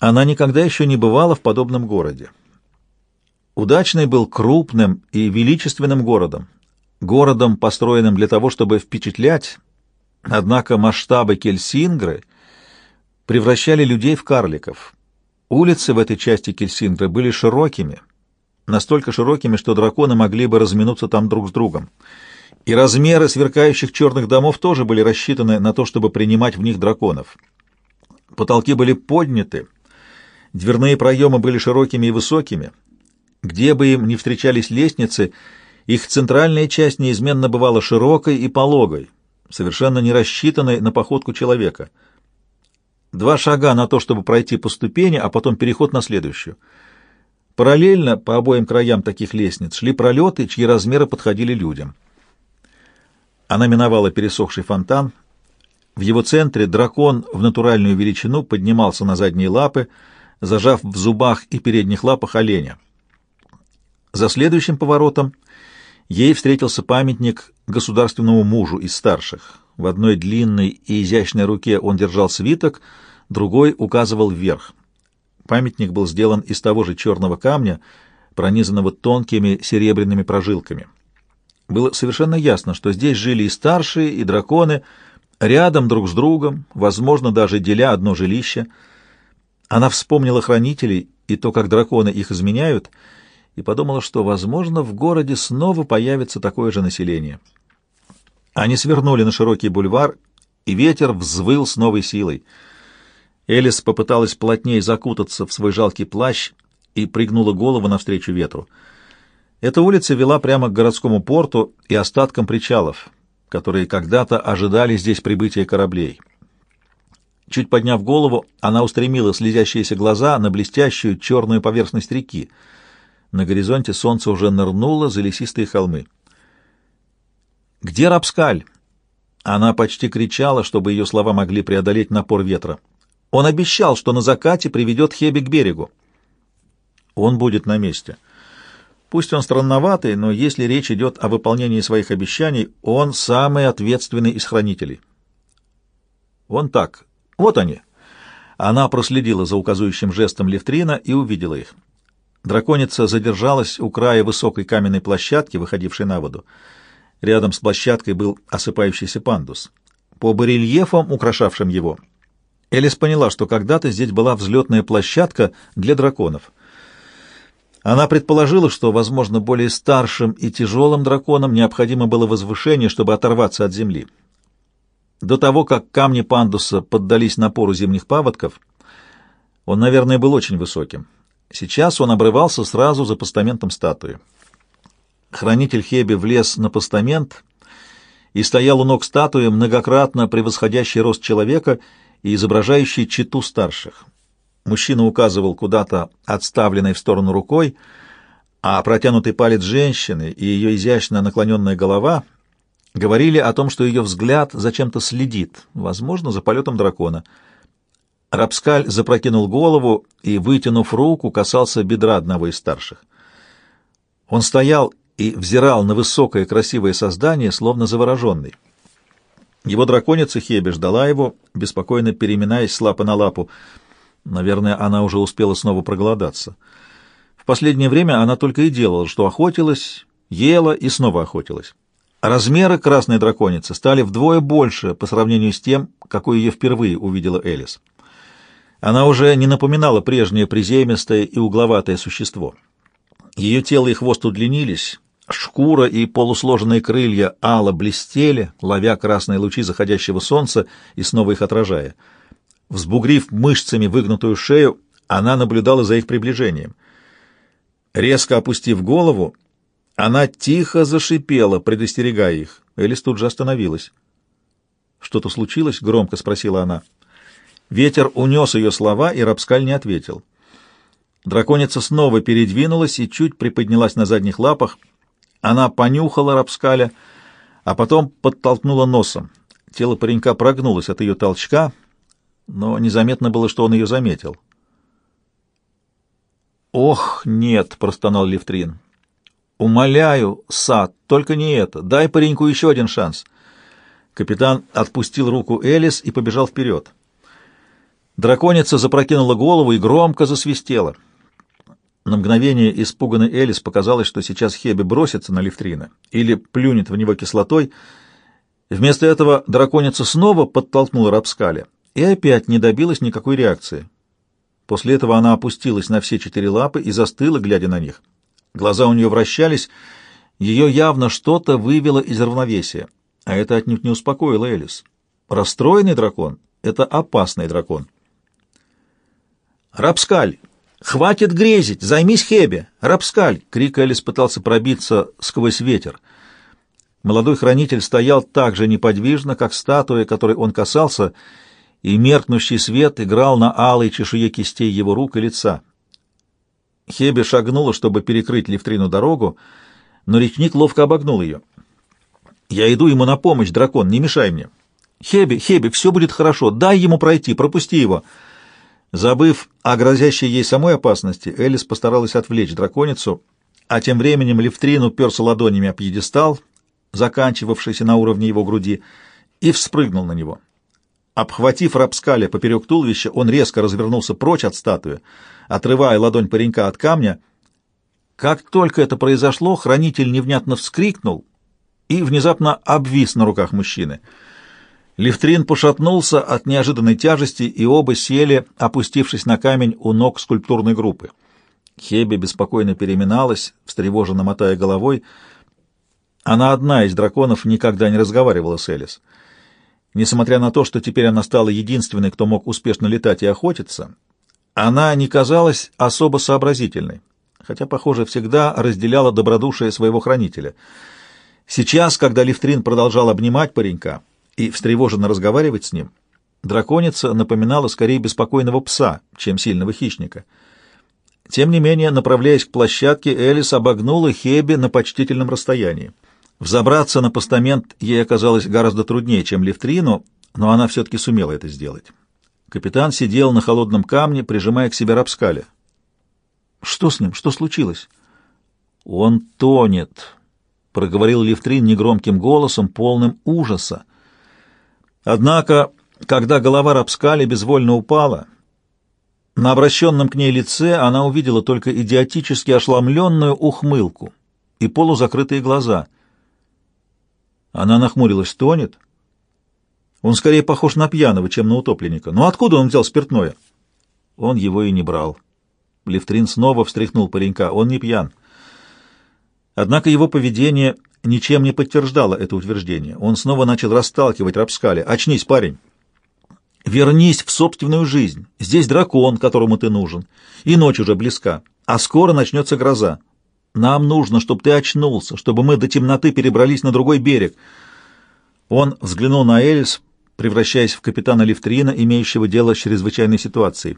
Она никогда еще не бывала в подобном городе. Удачный был крупным и величественным городом, городом, построенным для того, чтобы впечатлять, однако масштабы Кельсингры превращали людей в карликов. Улицы в этой части Кельсингры были широкими, настолько широкими, что драконы могли бы разминуться там друг с другом. И размеры сверкающих черных домов тоже были рассчитаны на то, чтобы принимать в них драконов. Потолки были подняты, дверные проемы были широкими и высокими. Где бы им ни встречались лестницы, их центральная часть неизменно бывала широкой и пологой, совершенно не рассчитанной на походку человека. Два шага на то, чтобы пройти по ступени, а потом переход на следующую. Параллельно по обоим краям таких лестниц шли пролеты, чьи размеры подходили людям. Она миновала пересохший фонтан. В его центре дракон в натуральную величину поднимался на задние лапы, зажав в зубах и передних лапах оленя. За следующим поворотом ей встретился памятник государственному мужу из старших. В одной длинной и изящной руке он держал свиток, другой указывал вверх. Памятник был сделан из того же черного камня, пронизанного тонкими серебряными прожилками. Было совершенно ясно, что здесь жили и старшие, и драконы, рядом друг с другом, возможно, даже деля одно жилище. Она вспомнила хранителей и то, как драконы их изменяют, и подумала, что, возможно, в городе снова появится такое же население. Они свернули на широкий бульвар, и ветер взвыл с новой силой. Элис попыталась плотнее закутаться в свой жалкий плащ и пригнула голову навстречу ветру. Эта улица вела прямо к городскому порту и остаткам причалов, которые когда-то ожидали здесь прибытия кораблей. Чуть подняв голову, она устремила слезящиеся глаза на блестящую черную поверхность реки. На горизонте солнце уже нырнуло за лесистые холмы. «Где Рапскаль?» Она почти кричала, чтобы ее слова могли преодолеть напор ветра. «Он обещал, что на закате приведет Хеби к берегу». «Он будет на месте». Пусть он странноватый, но если речь идет о выполнении своих обещаний, он самый ответственный из хранителей. Вон так. Вот они. Она проследила за указующим жестом Левтрина и увидела их. Драконица задержалась у края высокой каменной площадки, выходившей на воду. Рядом с площадкой был осыпающийся пандус. По барельефам, украшавшим его, Элис поняла, что когда-то здесь была взлетная площадка для драконов — она предположила, что, возможно, более старшим и тяжелым драконам необходимо было возвышение, чтобы оторваться от земли. До того, как камни пандуса поддались напору зимних паводков, он, наверное, был очень высоким. Сейчас он обрывался сразу за постаментом статуи. Хранитель Хеби влез на постамент и стоял у ног статуи, многократно превосходящий рост человека и изображающий читу старших. Мужчина указывал куда-то отставленной в сторону рукой, а протянутый палец женщины и ее изящно наклоненная голова говорили о том, что ее взгляд зачем-то следит, возможно, за полетом дракона. Рапскаль запрокинул голову и, вытянув руку, касался бедра одного из старших. Он стоял и взирал на высокое красивое создание, словно завороженный. Его драконица Хеби ждала его, беспокойно переминаясь с лапы на лапу. Наверное, она уже успела снова проголодаться. В последнее время она только и делала, что охотилась, ела и снова охотилась. Размеры красной драконицы стали вдвое больше по сравнению с тем, какой ее впервые увидела Элис. Она уже не напоминала прежнее приземистое и угловатое существо. Ее тело и хвост удлинились, шкура и полусложенные крылья ала блестели, ловя красные лучи заходящего солнца и снова их отражая — Взбугрив мышцами выгнутую шею, она наблюдала за их приближением. Резко опустив голову, она тихо зашипела, предостерегая их. Элис тут же остановилась. «Что-то случилось?» — громко спросила она. Ветер унес ее слова, и Рапскаль не ответил. Драконица снова передвинулась и чуть приподнялась на задних лапах. Она понюхала Рапскаля, а потом подтолкнула носом. Тело паренька прогнулось от ее толчка — но незаметно было, что он ее заметил. «Ох, нет!» — простонал Левтрин. «Умоляю, Сад, только не это. Дай пареньку еще один шанс». Капитан отпустил руку Элис и побежал вперед. Драконица запрокинула голову и громко засвистела. На мгновение испуганный Элис показалось, что сейчас Хеби бросится на Лифтрина или плюнет в него кислотой. Вместо этого драконица снова подтолкнула Рапскаля и опять не добилась никакой реакции. После этого она опустилась на все четыре лапы и застыла, глядя на них. Глаза у нее вращались, ее явно что-то вывело из равновесия, а это отнюдь не успокоило Элис. Расстроенный дракон — это опасный дракон. «Рапскаль! Хватит грезить! Займись Хебе! Рапскаль!» — крик Элис пытался пробиться сквозь ветер. Молодой хранитель стоял так же неподвижно, как статуя, которой он касался, и меркнущий свет играл на алой чешуе кистей его рук и лица. Хебе шагнула, чтобы перекрыть Левтрину дорогу, но речник ловко обогнул ее. «Я иду ему на помощь, дракон, не мешай мне!» «Хебе, Хебе, все будет хорошо, дай ему пройти, пропусти его!» Забыв о грозящей ей самой опасности, Элис постаралась отвлечь драконицу, а тем временем Левтрин уперся ладонями о пьедестал, заканчивавшийся на уровне его груди, и вспрыгнул на него. Обхватив Рапскаля поперек туловища, он резко развернулся прочь от статуи, отрывая ладонь паренька от камня. Как только это произошло, хранитель невнятно вскрикнул и внезапно обвис на руках мужчины — Лифтрин пошатнулся от неожиданной тяжести, и оба сели, опустившись на камень у ног скульптурной группы. Хеби беспокойно переминалась, встревоженно мотая головой. Она одна из драконов никогда не разговаривала с Элис. Несмотря на то, что теперь она стала единственной, кто мог успешно летать и охотиться, она не казалась особо сообразительной, хотя, похоже, всегда разделяла добродушие своего хранителя. Сейчас, когда Лифтрин продолжал обнимать паренька, и встревоженно разговаривать с ним, драконица напоминала скорее беспокойного пса, чем сильного хищника. Тем не менее, направляясь к площадке, Элис обогнула Хеби на почтительном расстоянии. Взобраться на постамент ей оказалось гораздо труднее, чем Левтрину, но она все-таки сумела это сделать. Капитан сидел на холодном камне, прижимая к себе Рапскаля. «Что с ним? Что случилось?» «Он тонет», — проговорил Левтрин негромким голосом, полным ужаса. Однако, когда голова Рапскали безвольно упала, на обращенном к ней лице она увидела только идиотически ошламленную ухмылку и полузакрытые глаза. Она нахмурилась, тонет. Он скорее похож на пьяного, чем на утопленника. Но откуда он взял спиртное? Он его и не брал. Левтрин снова встряхнул паренька. Он не пьян. Однако его поведение ничем не подтверждало это утверждение. Он снова начал расталкивать Рапскали. «Очнись, парень! Вернись в собственную жизнь. Здесь дракон, которому ты нужен. И ночь уже близка. А скоро начнется гроза. Нам нужно, чтобы ты очнулся, чтобы мы до темноты перебрались на другой берег». Он взглянул на Элис, превращаясь в капитана Лифтрина, имеющего дело с чрезвычайной ситуацией.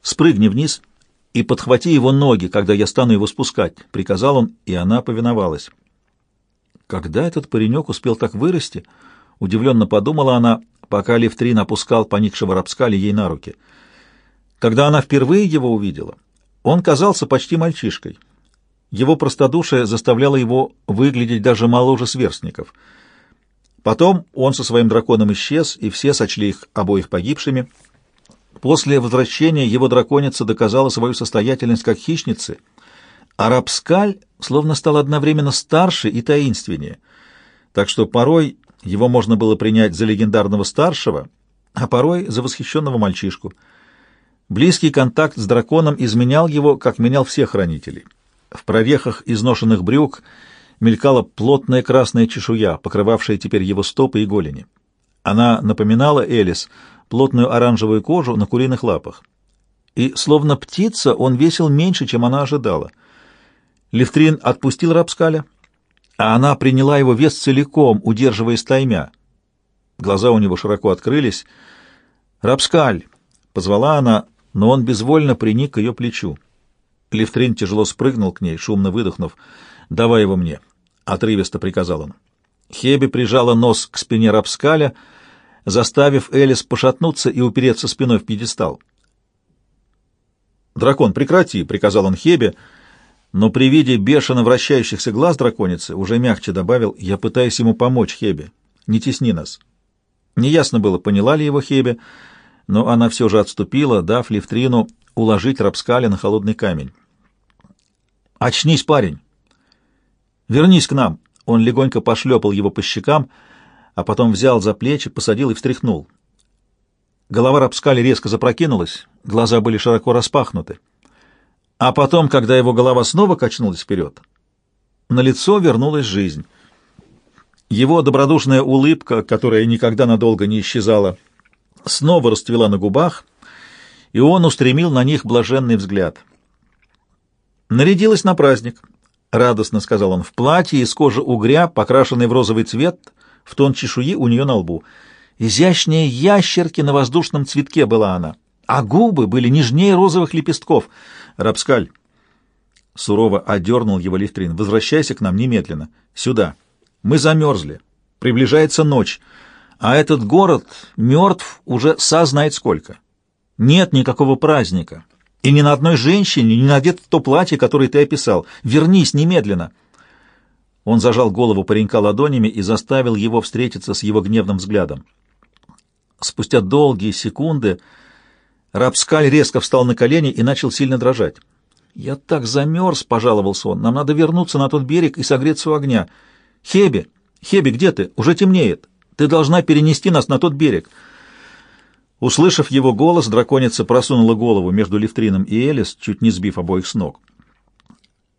«Спрыгни вниз и подхвати его ноги, когда я стану его спускать», — приказал он, и она повиновалась. Когда этот паренек успел так вырасти? Удивленно подумала она, пока Левтрин опускал поникшего Рапскали ей на руки. Когда она впервые его увидела, он казался почти мальчишкой. Его простодушие заставляло его выглядеть даже моложе сверстников. Потом он со своим драконом исчез, и все сочли их обоих погибшими. После возвращения его драконица доказала свою состоятельность как хищницы — Арабскаль словно стал одновременно старше и таинственнее, так что порой его можно было принять за легендарного старшего, а порой за восхищенного мальчишку. Близкий контакт с драконом изменял его, как менял всех хранителей. В прорехах изношенных брюк мелькала плотная красная чешуя, покрывавшая теперь его стопы и голени. Она напоминала Элис плотную оранжевую кожу на куриных лапах. И, словно птица, он весил меньше, чем она ожидала — Левтрин отпустил Рапскаля, а она приняла его вес целиком, удерживая стаймя. Глаза у него широко открылись. «Рапскаль!» — позвала она, но он безвольно приник к ее плечу. Левтрин тяжело спрыгнул к ней, шумно выдохнув. «Давай его мне!» — отрывисто приказал он. Хеби прижала нос к спине Рапскаля, заставив Элис пошатнуться и упереться спиной в пьедестал. «Дракон, прекрати!» — приказал он Хебе — но при виде бешено вращающихся глаз драконицы уже мягче добавил «Я пытаюсь ему помочь, Хебе. Не тесни нас». Неясно было, поняла ли его Хебе, но она все же отступила, дав Левтрину уложить Рапскаля на холодный камень. «Очнись, парень! Вернись к нам!» Он легонько пошлепал его по щекам, а потом взял за плечи, посадил и встряхнул. Голова Рапскали резко запрокинулась, глаза были широко распахнуты. А потом, когда его голова снова качнулась вперед, на лицо вернулась жизнь. Его добродушная улыбка, которая никогда надолго не исчезала, снова расцвела на губах, и он устремил на них блаженный взгляд. «Нарядилась на праздник», — радостно сказал он, — «в платье из кожи угря, покрашенной в розовый цвет, в тон чешуи у нее на лбу. Изящнее ящерки на воздушном цветке была она, а губы были нежнее розовых лепестков. Рапскаль!» Сурово одернул его Лифтрин. «Возвращайся к нам немедленно. Сюда. Мы замерзли. Приближается ночь. А этот город мертв уже са знает сколько. Нет никакого праздника. И ни на одной женщине не надето то платье, которое ты описал. Вернись немедленно!» Он зажал голову паренька ладонями и заставил его встретиться с его гневным взглядом. Спустя долгие секунды Рапскаль резко встал на колени и начал сильно дрожать. «Я так замерз», — пожаловался он. «Нам надо вернуться на тот берег и согреться у огня. Хеби! Хеби, где ты? Уже темнеет. Ты должна перенести нас на тот берег». Услышав его голос, драконица просунула голову между Лифтрином и Элис, чуть не сбив обоих с ног.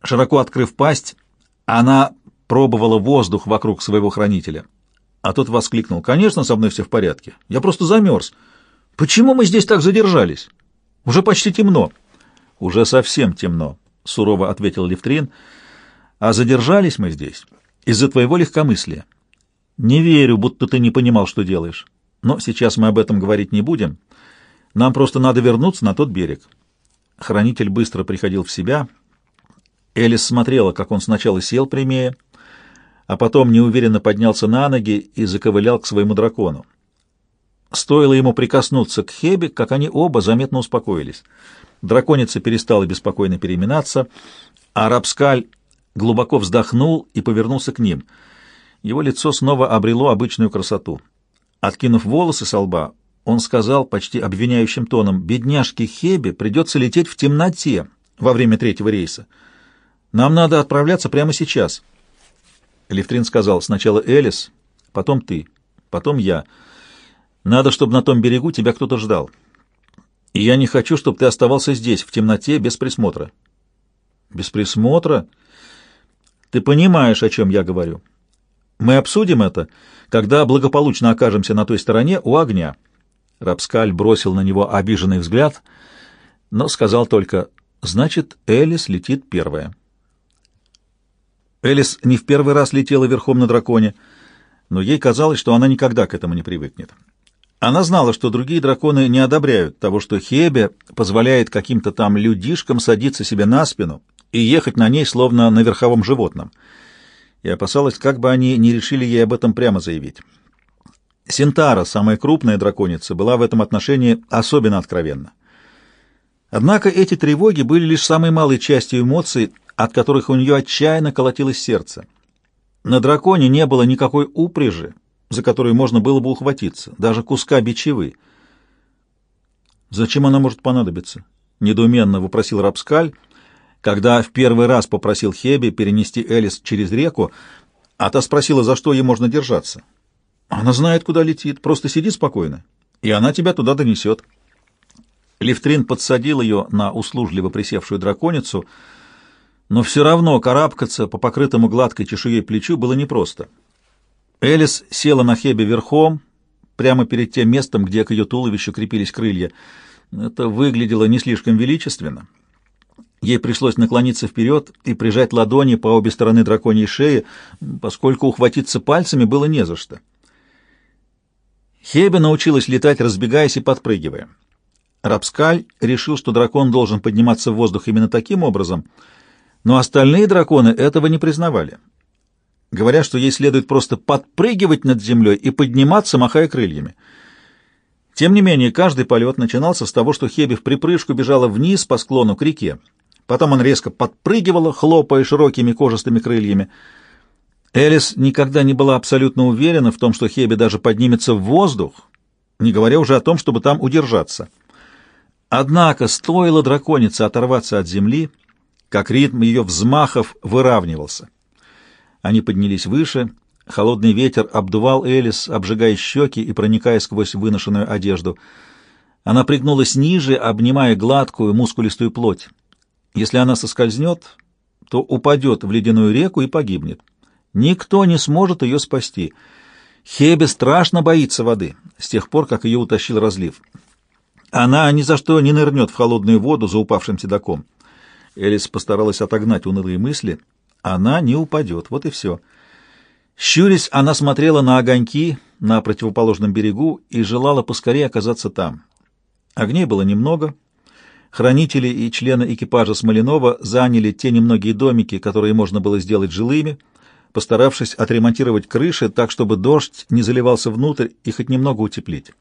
Широко открыв пасть, она пробовала воздух вокруг своего хранителя. А тот воскликнул. «Конечно, со мной все в порядке. Я просто замерз. Почему мы здесь так задержались? Уже почти темно». «Уже совсем темно», — сурово ответил Лифтрин. «А задержались мы здесь из-за твоего легкомыслия. Не верю, будто ты не понимал, что делаешь. Но сейчас мы об этом говорить не будем. Нам просто надо вернуться на тот берег. Хранитель быстро приходил в себя. Элис смотрела, как он сначала сел прямее, а потом неуверенно поднялся на ноги и заковылял к своему дракону. Стоило ему прикоснуться к Хебе, как они оба заметно успокоились. Драконица перестала беспокойно переминаться, а Рапскаль глубоко вздохнул и повернулся к ним. Его лицо снова обрело обычную красоту. Откинув волосы со лба, он сказал почти обвиняющим тоном, «Бедняжке Хебе придется лететь в темноте во время третьего рейса. Нам надо отправляться прямо сейчас». Левтрин сказал, «Сначала Элис, потом ты, потом я. Надо, чтобы на том берегу тебя кто-то ждал. И я не хочу, чтобы ты оставался здесь, в темноте, без присмотра». «Без присмотра? Ты понимаешь, о чем я говорю?» Мы обсудим это, когда благополучно окажемся на той стороне у огня. Рапскаль бросил на него обиженный взгляд, но сказал только «Значит, Элис летит первая». Элис не в первый раз летела верхом на драконе, но ей казалось, что она никогда к этому не привыкнет. Она знала, что другие драконы не одобряют того, что Хебе позволяет каким-то там людишкам садиться себе на спину и ехать на ней, словно на верховом животном — и опасалась, как бы они не решили ей об этом прямо заявить. Синтара, самая крупная драконица, была в этом отношении особенно откровенна. Однако эти тревоги были лишь самой малой частью эмоций, от которых у нее отчаянно колотилось сердце. На драконе не было никакой упряжи, за которую можно было бы ухватиться, даже куска бичевы. «Зачем она может понадобиться?» — недоуменно вопросил Рапскаль, когда в первый раз попросил Хеби перенести Элис через реку, а та спросила, за что ей можно держаться. Она знает, куда летит, просто сиди спокойно, и она тебя туда донесет. Левтрин подсадил ее на услужливо присевшую драконицу, но все равно карабкаться по покрытому гладкой чешуей плечу было непросто. Элис села на Хебе верхом, прямо перед тем местом, где к ее туловищу крепились крылья. Это выглядело не слишком величественно. Ей пришлось наклониться вперед и прижать ладони по обе стороны драконьей шеи, поскольку ухватиться пальцами было не за что. Хебе научилась летать, разбегаясь и подпрыгивая. Рапскаль решил, что дракон должен подниматься в воздух именно таким образом, но остальные драконы этого не признавали, говоря, что ей следует просто подпрыгивать над землей и подниматься, махая крыльями. Тем не менее, каждый полет начинался с того, что Хебе в припрыжку бежала вниз по склону к реке. Потом она резко подпрыгивала, хлопая широкими кожистыми крыльями. Элис никогда не была абсолютно уверена в том, что Хеби даже поднимется в воздух, не говоря уже о том, чтобы там удержаться. Однако стоило драконице оторваться от земли, как ритм ее взмахов выравнивался. Они поднялись выше, холодный ветер обдувал Элис, обжигая щеки и проникая сквозь выношенную одежду. Она пригнулась ниже, обнимая гладкую, мускулистую плоть. Если она соскользнет, то упадет в ледяную реку и погибнет. Никто не сможет ее спасти. Хебе страшно боится воды, с тех пор, как ее утащил разлив. Она ни за что не нырнет в холодную воду за упавшим седаком. Элис постаралась отогнать унылые мысли. Она не упадет, вот и все. Щурясь, она смотрела на огоньки на противоположном берегу и желала поскорее оказаться там. Огней было немного. Хранители и члены экипажа Смоленова заняли те немногие домики, которые можно было сделать жилыми, постаравшись отремонтировать крыши так, чтобы дождь не заливался внутрь и хоть немного утеплить.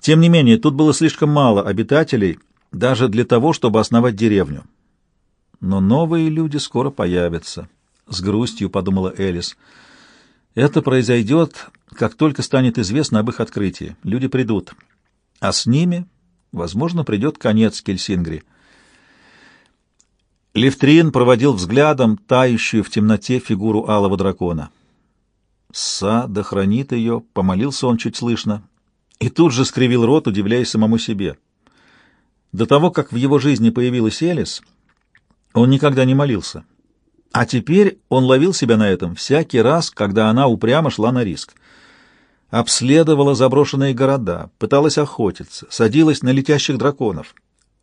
Тем не менее, тут было слишком мало обитателей, даже для того, чтобы основать деревню. Но новые люди скоро появятся, — с грустью подумала Элис. Это произойдет, как только станет известно об их открытии. Люди придут. А с ними, возможно, придет конец Кельсингри. Левтрин проводил взглядом тающую в темноте фигуру алого дракона. «Са да хранит ее», — помолился он чуть слышно, и тут же скривил рот, удивляясь самому себе. До того, как в его жизни появилась Элис, он никогда не молился. А теперь он ловил себя на этом всякий раз, когда она упрямо шла на риск. Обследовала заброшенные города, пыталась охотиться, садилась на летящих драконов.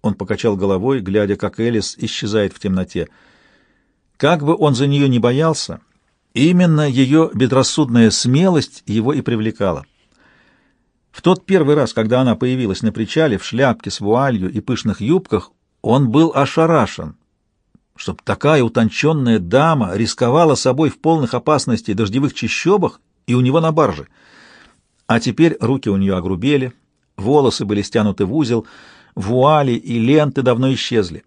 Он покачал головой, глядя, как Элис исчезает в темноте. Как бы он за нее не боялся, именно ее безрассудная смелость его и привлекала. В тот первый раз, когда она появилась на причале в шляпке с вуалью и пышных юбках, он был ошарашен. Чтоб такая утонченная дама рисковала собой в полных опасностей дождевых чащобах и у него на барже. А теперь руки у нее огрубели, волосы были стянуты в узел, вуали и ленты давно исчезли.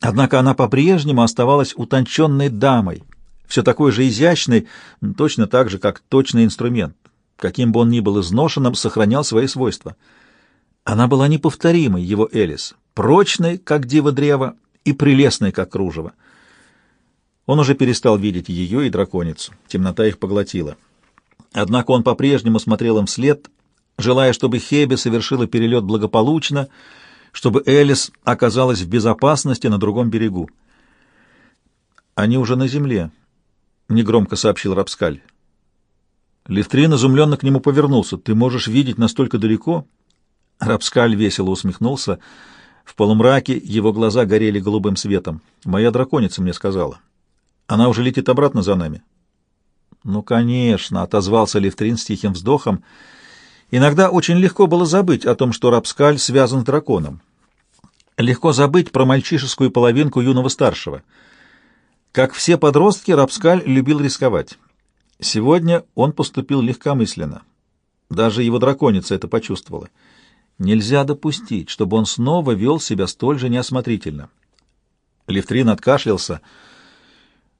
Однако она по-прежнему оставалась утонченной дамой, все такой же изящной, точно так же, как точный инструмент каким бы он ни был изношенным, сохранял свои свойства. Она была неповторимой, его Элис, прочной, как диво древа, и прелестной, как кружево. Он уже перестал видеть ее и драконицу, темнота их поглотила. Однако он по-прежнему смотрел им вслед, желая, чтобы Хебе совершила перелет благополучно, чтобы Элис оказалась в безопасности на другом берегу. «Они уже на земле», — негромко сообщил Рапскаль. Левтрин изумленно к нему повернулся. «Ты можешь видеть настолько далеко?» Рапскаль весело усмехнулся. В полумраке его глаза горели голубым светом. «Моя драконица мне сказала. Она уже летит обратно за нами». «Ну, конечно», — отозвался Левтрин с тихим вздохом. «Иногда очень легко было забыть о том, что Рапскаль связан с драконом. Легко забыть про мальчишескую половинку юного старшего. Как все подростки, Рапскаль любил рисковать». Сегодня он поступил легкомысленно. Даже его драконица это почувствовала. Нельзя допустить, чтобы он снова вел себя столь же неосмотрительно. Левтрин откашлялся.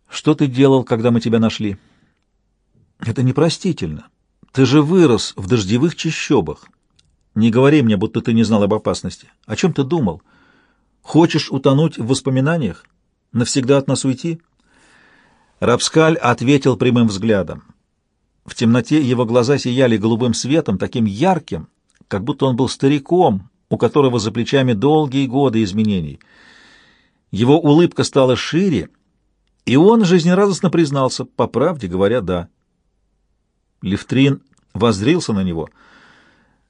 «Что ты делал, когда мы тебя нашли?» «Это непростительно. Ты же вырос в дождевых чащобах. Не говори мне, будто ты не знал об опасности. О чем ты думал? Хочешь утонуть в воспоминаниях? Навсегда от нас уйти?» Рапскаль ответил прямым взглядом. В темноте его глаза сияли голубым светом, таким ярким, как будто он был стариком, у которого за плечами долгие годы изменений. Его улыбка стала шире, и он жизнерадостно признался, по правде говоря, да. Левтрин воззрился на него.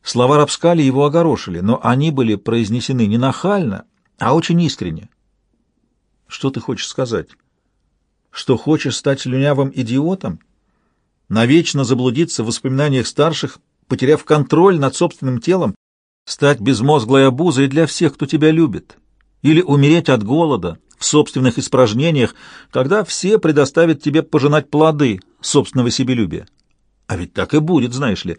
Слова Рапскали его огорошили, но они были произнесены не нахально, а очень искренне. «Что ты хочешь сказать?» что хочешь стать слюнявым идиотом, навечно заблудиться в воспоминаниях старших, потеряв контроль над собственным телом, стать безмозглой обузой для всех, кто тебя любит, или умереть от голода в собственных испражнениях, когда все предоставят тебе пожинать плоды собственного себелюбия. А ведь так и будет, знаешь ли.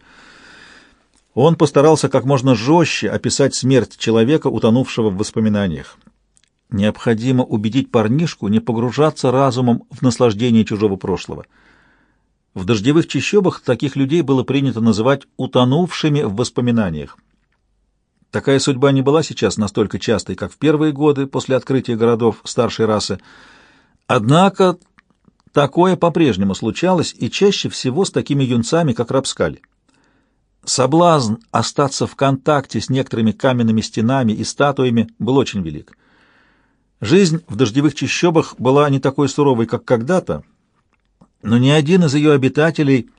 Он постарался как можно жестче описать смерть человека, утонувшего в воспоминаниях. Необходимо убедить парнишку не погружаться разумом в наслаждение чужого прошлого. В дождевых чащобах таких людей было принято называть утонувшими в воспоминаниях. Такая судьба не была сейчас настолько частой, как в первые годы после открытия городов старшей расы. Однако такое по-прежнему случалось и чаще всего с такими юнцами, как Рапскаль. Соблазн остаться в контакте с некоторыми каменными стенами и статуями был очень велик. Жизнь в дождевых чащобах была не такой суровой, как когда-то, но ни один из ее обитателей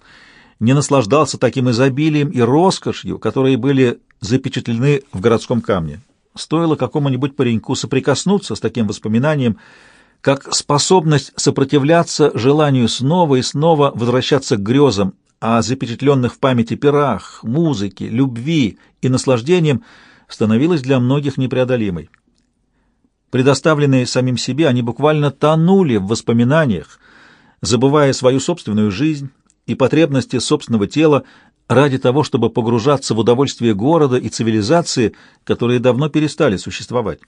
не наслаждался таким изобилием и роскошью, которые были запечатлены в городском камне. Стоило какому-нибудь пареньку соприкоснуться с таким воспоминанием, как способность сопротивляться желанию снова и снова возвращаться к грезам о запечатленных в памяти пирах, музыке, любви и наслаждением становилась для многих непреодолимой. Предоставленные самим себе, они буквально тонули в воспоминаниях, забывая свою собственную жизнь и потребности собственного тела ради того, чтобы погружаться в удовольствие города и цивилизации, которые давно перестали существовать.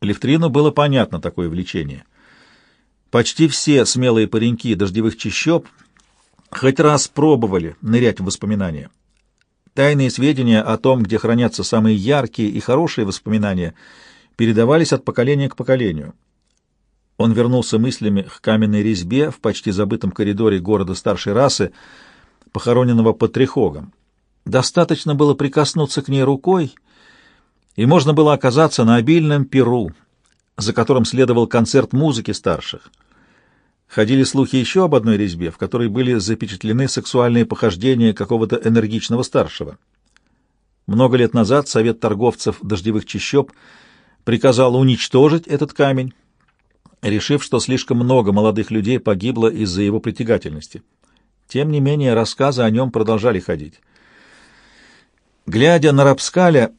Левтрину было понятно такое влечение. Почти все смелые пареньки дождевых чащоб хоть раз пробовали нырять в воспоминания. Тайные сведения о том, где хранятся самые яркие и хорошие воспоминания, передавались от поколения к поколению. Он вернулся мыслями к каменной резьбе в почти забытом коридоре города старшей расы, похороненного под Трехогом. Достаточно было прикоснуться к ней рукой, и можно было оказаться на обильном перу, за которым следовал концерт музыки старших. Ходили слухи еще об одной резьбе, в которой были запечатлены сексуальные похождения какого-то энергичного старшего. Много лет назад Совет торговцев дождевых чащоб приказал уничтожить этот камень, решив, что слишком много молодых людей погибло из-за его притягательности. Тем не менее, рассказы о нем продолжали ходить. Глядя на Рапскаля,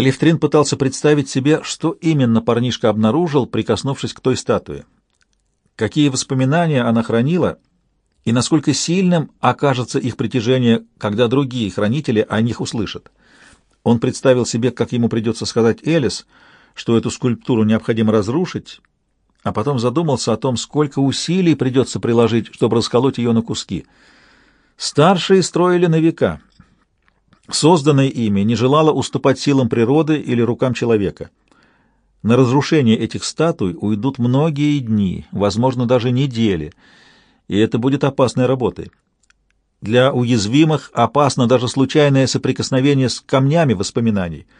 Левтрин пытался представить себе, что именно парнишка обнаружил, прикоснувшись к той статуе. Какие воспоминания она хранила, и насколько сильным окажется их притяжение, когда другие хранители о них услышат. Он представил себе, как ему придется сказать Элис, что эту скульптуру необходимо разрушить, а потом задумался о том, сколько усилий придется приложить, чтобы расколоть ее на куски. Старшие строили на века. Созданное ими не желало уступать силам природы или рукам человека. На разрушение этих статуй уйдут многие дни, возможно, даже недели, и это будет опасной работой. Для уязвимых опасно даже случайное соприкосновение с камнями воспоминаний —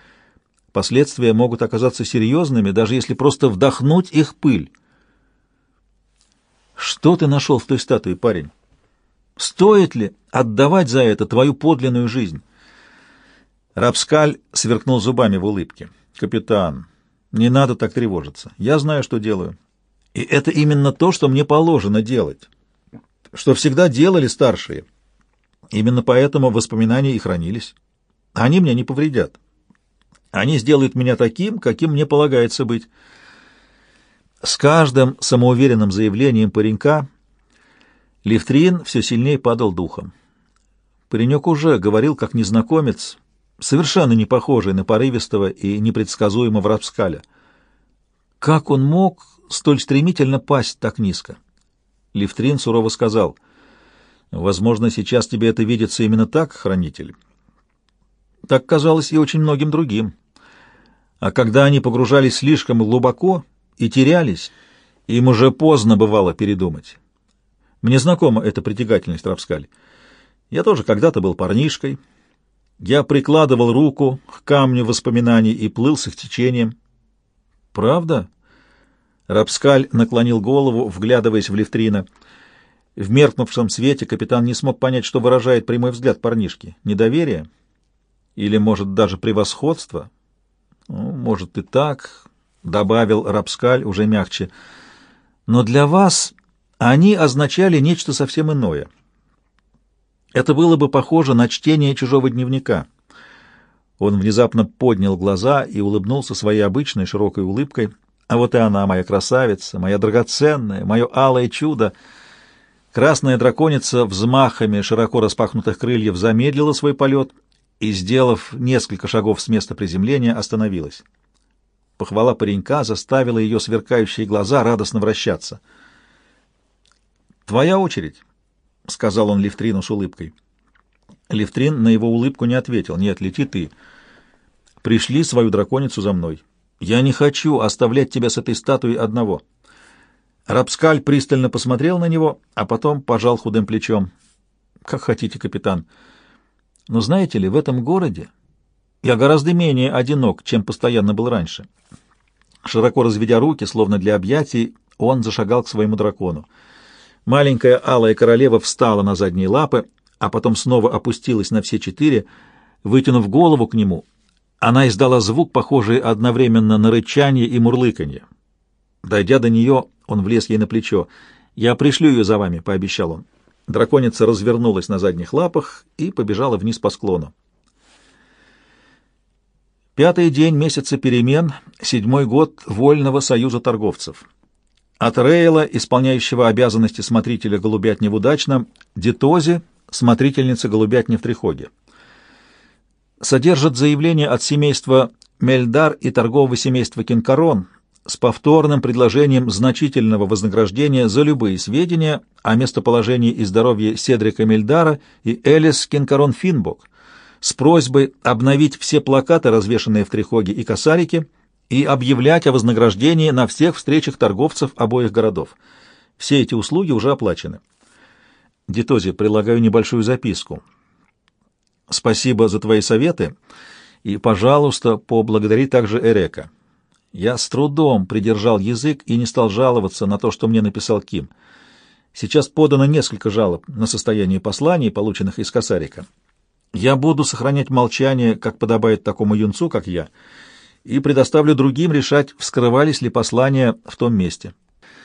Последствия могут оказаться серьезными, даже если просто вдохнуть их пыль. Что ты нашел в той статуе, парень? Стоит ли отдавать за это твою подлинную жизнь? Рапскаль сверкнул зубами в улыбке. Капитан, не надо так тревожиться. Я знаю, что делаю. И это именно то, что мне положено делать. Что всегда делали старшие. Именно поэтому воспоминания и хранились. Они мне не повредят. Они сделают меня таким, каким мне полагается быть. С каждым самоуверенным заявлением паренька Левтрин все сильнее падал духом. Паренек уже говорил, как незнакомец, совершенно не похожий на порывистого и непредсказуемого Рапскаля. Как он мог столь стремительно пасть так низко? Левтрин сурово сказал, «Возможно, сейчас тебе это видится именно так, хранитель». Так казалось и очень многим другим. А когда они погружались слишком глубоко и терялись, им уже поздно бывало передумать. Мне знакома эта притягательность, Рапскаль. Я тоже когда-то был парнишкой. Я прикладывал руку к камню воспоминаний и плыл с их течением. «Правда?» Рапскаль наклонил голову, вглядываясь в Левтрина. В меркнувшем свете капитан не смог понять, что выражает прямой взгляд парнишки. Недоверие? Или, может, даже превосходство? Ну, может и так, — добавил Рапскаль уже мягче. Но для вас они означали нечто совсем иное. Это было бы похоже на чтение чужого дневника. Он внезапно поднял глаза и улыбнулся своей обычной широкой улыбкой. А вот и она, моя красавица, моя драгоценная, мое алое чудо. Красная драконица взмахами широко распахнутых крыльев замедлила свой полет — и, сделав несколько шагов с места приземления, остановилась. Похвала паренька заставила ее сверкающие глаза радостно вращаться. «Твоя очередь», — сказал он Левтрину с улыбкой. Левтрин на его улыбку не ответил. «Нет, лети ты. Пришли свою драконицу за мной. Я не хочу оставлять тебя с этой статуей одного». Рапскаль пристально посмотрел на него, а потом пожал худым плечом. «Как хотите, капитан. Но знаете ли, в этом городе я гораздо менее одинок, чем постоянно был раньше». Широко разведя руки, словно для объятий, он зашагал к своему дракону. Маленькая алая королева встала на задние лапы, а потом снова опустилась на все четыре, вытянув голову к нему. Она издала звук, похожий одновременно на рычание и мурлыканье. Дойдя до нее, он влез ей на плечо. «Я пришлю ее за вами», — пообещал он. Драконица развернулась на задних лапах и побежала вниз по склону. Пятый день месяца перемен, седьмой год Вольного союза торговцев. От Рейла, исполняющего обязанности смотрителя голубятни в Удачном, Детози, смотрительница голубятни в Трихоге. Содержит заявление от семейства Мельдар и торгового семейства Кинкарон с повторным предложением значительного вознаграждения за любые сведения о местоположении и здоровье Седрика Мельдара и Элис Кинкарон Финбок с просьбой обновить все плакаты, развешанные в Трихоге и Касарике, и объявлять о вознаграждении на всех встречах торговцев обоих городов. Все эти услуги уже оплачены. Дитози, прилагаю небольшую записку. Спасибо за твои советы, и, пожалуйста, поблагодари также Эрека. Я с трудом придержал язык и не стал жаловаться на то, что мне написал Ким. Сейчас подано несколько жалоб на состояние посланий, полученных из Касарика. Я буду сохранять молчание, как подобает такому юнцу, как я, — и предоставлю другим решать, вскрывались ли послания в том месте.